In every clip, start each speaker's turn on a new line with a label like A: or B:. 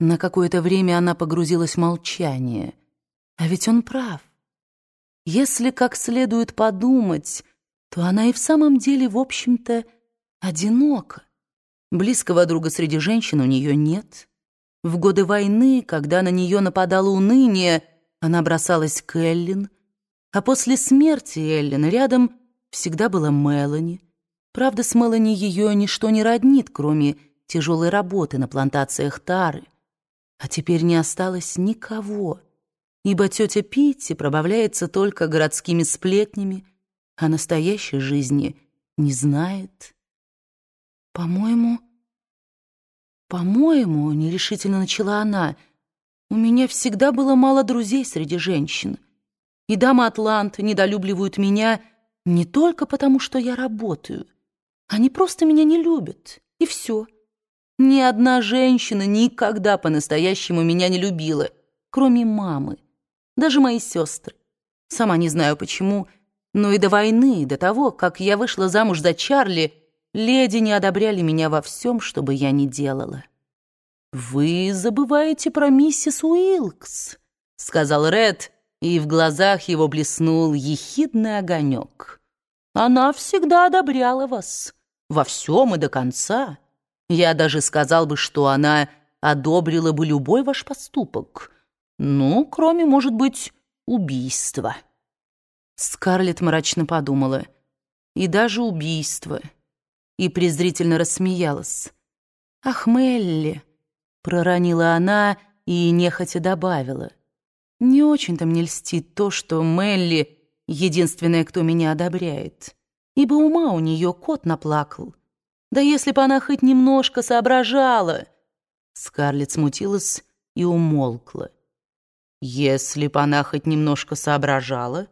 A: На какое-то время она погрузилась в молчание. А ведь он прав. Если как следует подумать, то она и в самом деле, в общем-то, одинока. Близкого друга среди женщин у нее нет. В годы войны, когда на нее нападало уныние, она бросалась к Эллин, а после смерти Эллин рядом всегда была Мелани. Правда, с Мелани ее ничто не роднит, кроме тяжелой работы на плантациях тары. А теперь не осталось никого, ибо тетя Питти пробавляется только городскими сплетнями, а настоящей жизни не знает. «По-моему, по-моему, — нерешительно начала она, — у меня всегда было мало друзей среди женщин, и дамы Атланты недолюбливают меня не только потому, что я работаю. Они просто меня не любят, и все». Ни одна женщина никогда по-настоящему меня не любила, кроме мамы. Даже мои сестры. Сама не знаю почему, но и до войны, и до того, как я вышла замуж за Чарли, леди не одобряли меня во всем, что бы я ни делала. «Вы забываете про миссис Уилкс», — сказал Ред, и в глазах его блеснул ехидный огонек. «Она всегда одобряла вас, во всем и до конца». Я даже сказал бы, что она одобрила бы любой ваш поступок. Ну, кроме, может быть, убийства. Скарлетт мрачно подумала. И даже убийство. И презрительно рассмеялась. «Ах, Мелли!» — проронила она и нехотя добавила. «Не очень-то мне льстит то, что Мелли — единственная, кто меня одобряет, ибо ума у нее кот наплакал». Да если бы она хоть немножко соображала!» Скарлетт смутилась и умолкла. «Если бы она хоть немножко соображала,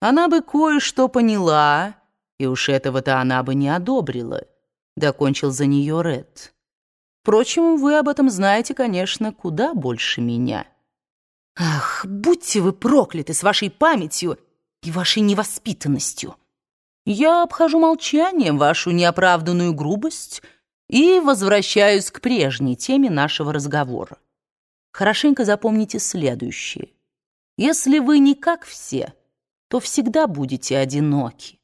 A: она бы кое-что поняла, и уж этого-то она бы не одобрила», — докончил за нее Ред. «Впрочем, вы об этом знаете, конечно, куда больше меня». «Ах, будьте вы прокляты с вашей памятью и вашей невоспитанностью!» Я обхожу молчанием вашу неоправданную грубость и возвращаюсь к прежней теме нашего разговора. Хорошенько запомните следующее. Если вы не как все, то всегда будете одиноки.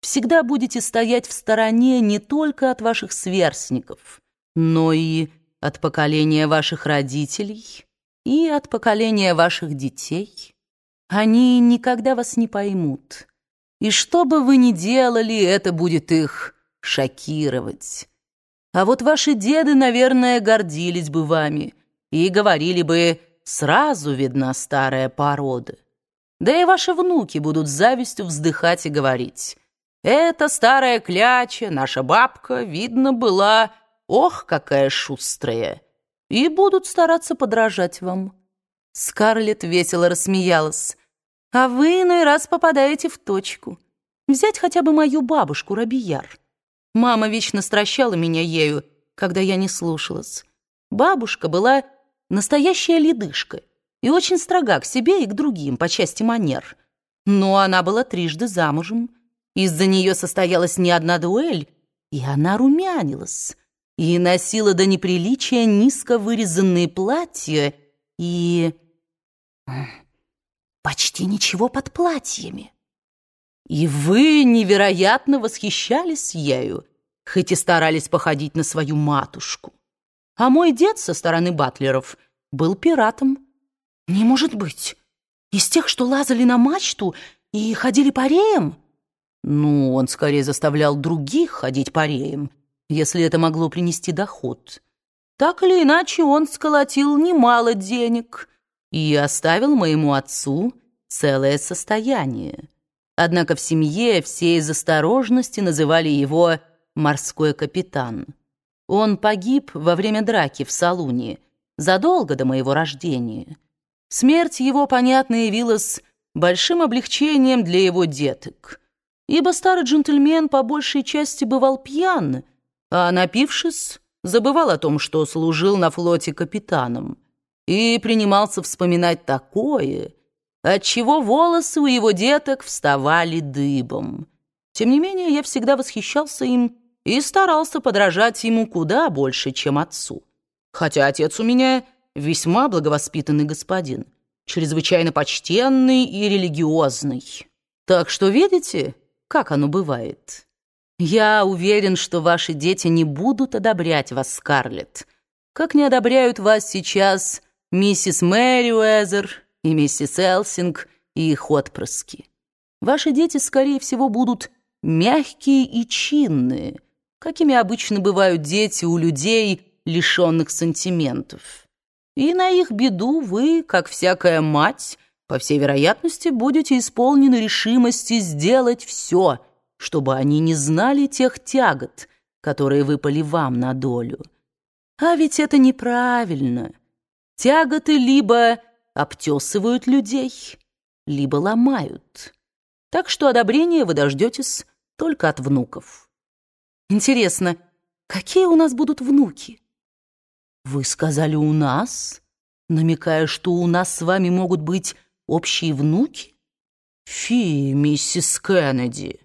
A: Всегда будете стоять в стороне не только от ваших сверстников, но и от поколения ваших родителей и от поколения ваших детей. Они никогда вас не поймут, и что бы вы ни делали, это будет их шокировать. А вот ваши деды, наверное, гордились бы вами и говорили бы, сразу видна старая порода. Да и ваши внуки будут с завистью вздыхать и говорить. Эта старая кляча, наша бабка, видно, была, ох, какая шустрая, и будут стараться подражать вам. Скарлетт весело рассмеялась. А вы иной раз попадаете в точку. Взять хотя бы мою бабушку Рабияр. Мама вечно стращала меня ею, когда я не слушалась. Бабушка была настоящая ледышка и очень строга к себе и к другим по части манер. Но она была трижды замужем. Из-за нее состоялась не одна дуэль, и она румянилась, и носила до неприличия низко вырезанные платья и почти ничего под платьями. И вы невероятно восхищались ею, хоть и старались походить на свою матушку. А мой дед со стороны батлеров был пиратом. Не может быть. Из тех, что лазали на мачту и ходили пареем? Ну, он скорее заставлял других ходить пареем, если это могло принести доход. Так или иначе, он сколотил немало денег — и оставил моему отцу целое состояние. Однако в семье все из осторожности называли его «морской капитан». Он погиб во время драки в Салуне, задолго до моего рождения. Смерть его, понятно, явилась большим облегчением для его деток, ибо старый джентльмен по большей части бывал пьян, а, напившись, забывал о том, что служил на флоте капитаном и принимался вспоминать такое, отчего волосы у его деток вставали дыбом. Тем не менее, я всегда восхищался им и старался подражать ему куда больше, чем отцу. Хотя отец у меня весьма благовоспитанный господин, чрезвычайно почтенный и религиозный. Так что видите, как оно бывает? Я уверен, что ваши дети не будут одобрять вас, Скарлетт, как не одобряют вас сейчас миссис Мэри Уэзер и миссис Элсинг и их отпрыски. Ваши дети, скорее всего, будут мягкие и чинные, какими обычно бывают дети у людей, лишенных сантиментов. И на их беду вы, как всякая мать, по всей вероятности, будете исполнены решимости сделать все, чтобы они не знали тех тягот, которые выпали вам на долю. А ведь это неправильно. Тяготы либо обтесывают людей, либо ломают. Так что одобрения вы дождетесь только от внуков. Интересно, какие у нас будут внуки? Вы сказали «у нас», намекая, что у нас с вами могут быть общие внуки? Фи, миссис Кеннеди.